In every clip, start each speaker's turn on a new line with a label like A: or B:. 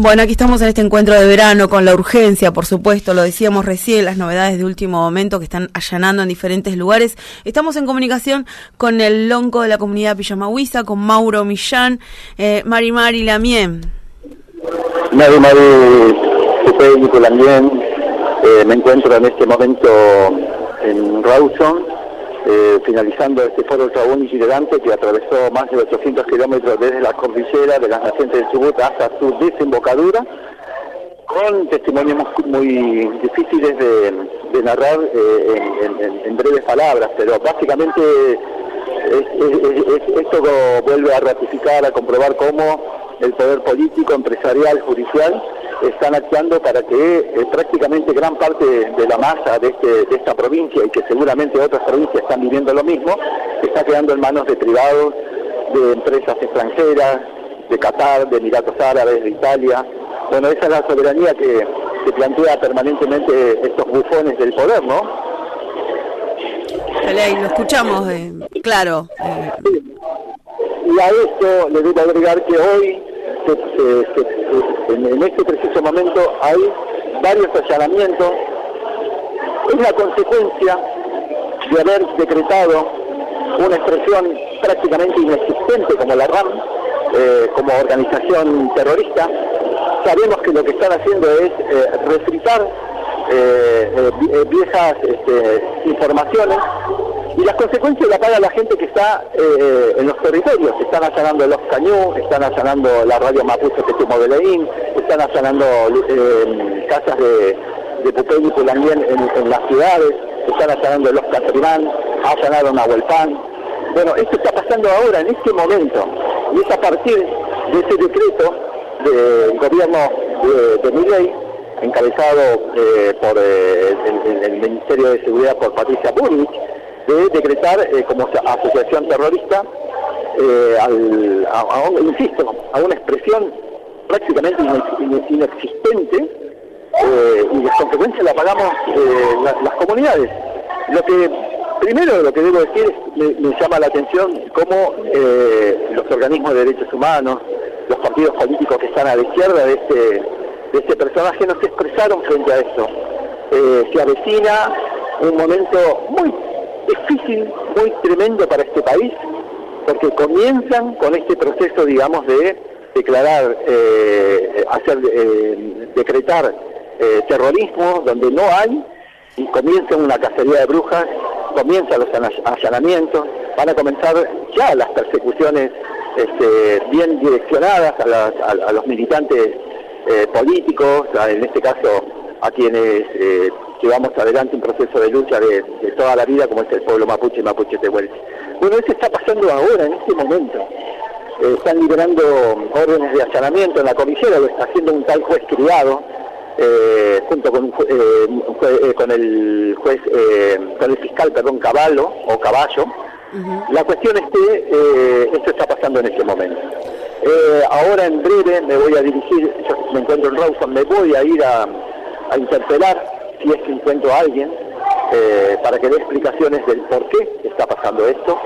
A: Bueno, aquí estamos en este encuentro de verano con la urgencia, por supuesto, lo decíamos recién, las novedades de último momento que están allanando en diferentes lugares. Estamos en comunicación con el lonco de la comunidad Pijamahuiza, con Mauro Millán, eh, Mari Mari Lamien.
B: Mari Mari Lamien, eh, me encuentro en este momento en Rawson, eh, finalizando este foro Trabón itinerante que atravesó más de 800 kilómetros desde la cordillera de las nacientes de Chubut hasta su desembocadura, con testimonios muy difíciles de, narrar eh, en, breves palabras, pero básicamente esto vuelve a ratificar, a comprobar cómo el poder político, empresarial, judicial, están actuando para que eh, prácticamente gran parte de la masa de, este, de esta provincia y que seguramente otras provincias están viviendo lo mismo, está quedando en manos de privados, de empresas extranjeras, de Qatar, de Emiratos Árabes, de Italia. Bueno, esa es la soberanía que, que plantea permanentemente estos bufones del poder, ¿no?
A: lo escuchamos, eh, claro. Eh.
B: Y a esto le debo agregar que hoy en, este preciso momento hay varios allanamientos. Es la consecuencia de haber decretado una expresión prácticamente inexistente como la RAM, eh, como organización terrorista. Sabemos que lo que están haciendo es eh, refritar eh, viejas este, informaciones y las consecuencias las paga la gente que está eh, en los territorios. Están allanando los Cañú, están allanando la radio Mapuche Petumo de Leín, están allanando eh, casas de, de y Pulangien en, las ciudades, están allanando los Catrimán, allanaron a Huelpán. Bueno, esto está pasando ahora, en este momento, y es a partir de ese decreto del gobierno de, de encabezado eh, por el, Ministerio de Seguridad por Patricia Burrich, de decretar eh, como asociación terrorista, eh, a, insisto, a una expresión prácticamente inexistente eh, y las consecuencias las pagamos las comunidades. Lo que primero lo que debo decir me, me llama la atención cómo los organismos de derechos humanos, los partidos políticos que están a la izquierda de este, de este personaje no se expresaron frente a esto. se avecina un momento muy difícil, muy tremendo para este país, porque comienzan con este proceso, digamos, de declarar, eh, hacer, eh, decretar eh, terrorismo donde no hay, y comienza una cacería de brujas, comienzan los allanamientos, van a comenzar ya las persecuciones este, bien direccionadas a, los militantes políticos, en este caso a quienes llevamos adelante un proceso de lucha de, toda la vida como es el pueblo mapuche y mapuche tehuelche. Bueno, eso está pasando ahora, en este momento. Eh, están liberando órdenes de allanamiento en la comisera, lo está haciendo un tal juez criado, eh, junto con, eh, con el juez, con el fiscal, perdón, Caballo o Caballo. La cuestión es que esto está pasando en este momento. ahora en breve me voy a dirigir, yo me encuentro en Rawson, me voy a ir a, a interpelar si es que encuentro a alguien eh, para que dé explicaciones del por qué está pasando esto,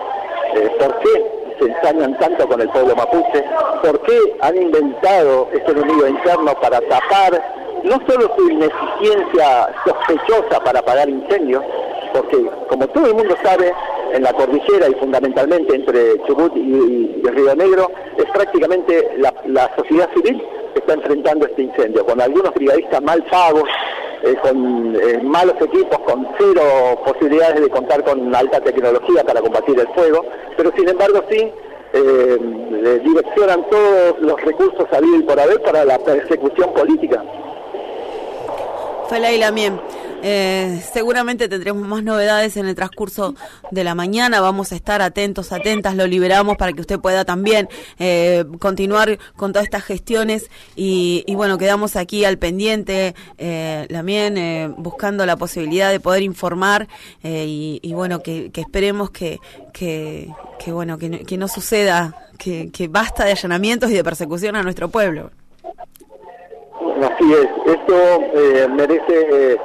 B: eh, por qué se ensañan tanto con el pueblo mapuche, por qué han inventado este enemigo interno para tapar no solo su ineficiencia sospechosa para apagar incendios, porque como todo el mundo sabe, en la cordillera y fundamentalmente entre Chubut y, Río Negro, es prácticamente la, la sociedad civil que está enfrentando este incendio, con algunos brigadistas mal pagos, eh, con eh, malos equipos, con cero posibilidades de contar con alta tecnología para combatir el fuego, pero sin embargo sí eh, direccionan todos los recursos a y por haber para la persecución política.
A: Fela y Lamien. Eh, seguramente tendremos más novedades en el transcurso de la mañana. Vamos a estar atentos, atentas, lo liberamos para que usted pueda también eh, continuar con todas estas gestiones. Y, bueno, quedamos aquí al pendiente, eh, también eh, buscando la posibilidad de poder informar y, bueno, que, esperemos que, que, bueno, que, no suceda, que, que basta de allanamientos y de persecución a nuestro pueblo.
B: Así es, esto merece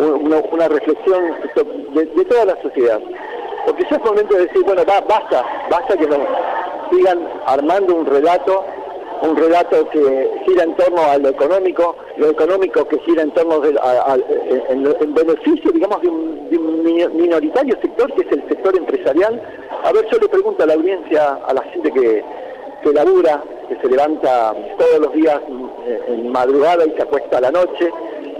B: una, reflexión de, toda la sociedad. Porque ya es momento de decir, bueno, basta, basta que nos sigan armando un relato un relato que gira en torno a lo económico, lo económico que gira en torno de, en, beneficio, digamos, de un, minoritario sector que es el sector empresarial. A ver, yo le pregunto a la audiencia, a la gente que, que labura, que se levanta todos los días en madrugada y se acuesta a la noche,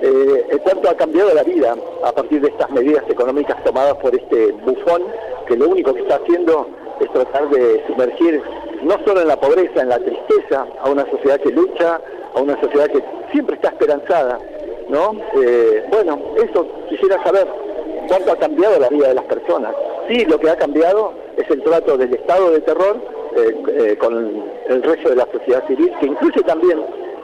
B: eh, cuánto ha cambiado la vida a partir de estas medidas económicas tomadas por este bufón, que lo único que está haciendo es tratar de sumergir no solo en la pobreza, en la tristeza, a una sociedad que lucha, a una sociedad que siempre está esperanzada, ¿no? Eh, bueno, eso quisiera saber cuánto ha cambiado la vida de las personas. Sí, lo que ha cambiado es el trato del estado de terror eh, eh, con el resto de la sociedad civil, que incluye también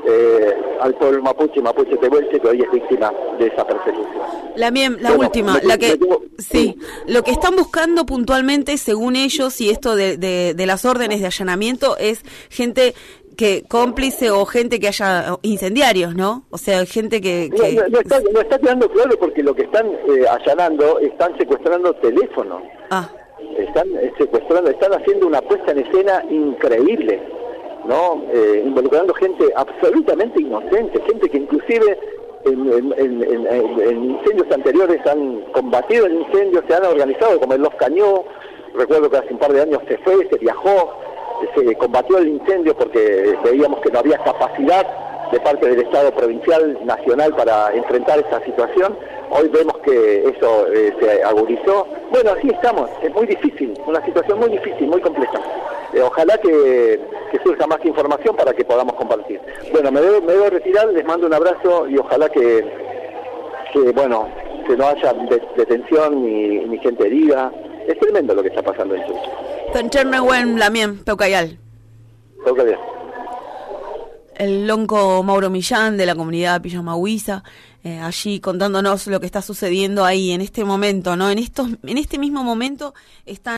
B: eh, al pueblo mapuche, mapuche tehuelche, que hoy es víctima de esa persecución.
A: La, la última, la que, sí, lo que están buscando puntualmente, según ellos, y esto de, de, las órdenes de allanamiento, es gente que cómplice o gente que haya incendiarios, ¿no? O sea, gente que...
B: No, está, no, está, quedando claro porque lo que están eh, allanando, están secuestrando teléfonos. Ah. Están eh, secuestrando, están haciendo una puesta en escena increíble ¿no? Eh, involucrando gente absolutamente inocente, gente que inclusive en, incendios anteriores han combatido el incendio, se han organizado, como el Los Cañó, recuerdo que hace un par de años se fue, se viajó, se combatió el incendio porque veíamos que no había capacidad de parte del Estado provincial, nacional para enfrentar esta situación. Hoy vemos que eso eh, se agudizó. Bueno, así estamos, es muy difícil, una situación muy difícil, muy compleja. Eh, ojalá que, surja más información para que podamos compartir. Bueno, me debo, me debo retirar, les mando un abrazo y ojalá que, bueno, que no haya detención ni, gente herida. Es tremendo lo que está pasando en
A: Chile. Lamien, Peucayal. Peucayal el lonco Mauro Millán de la comunidad Pillamahuiza, eh, allí contándonos lo que está sucediendo ahí en este momento, ¿no? En estos, en este mismo momento están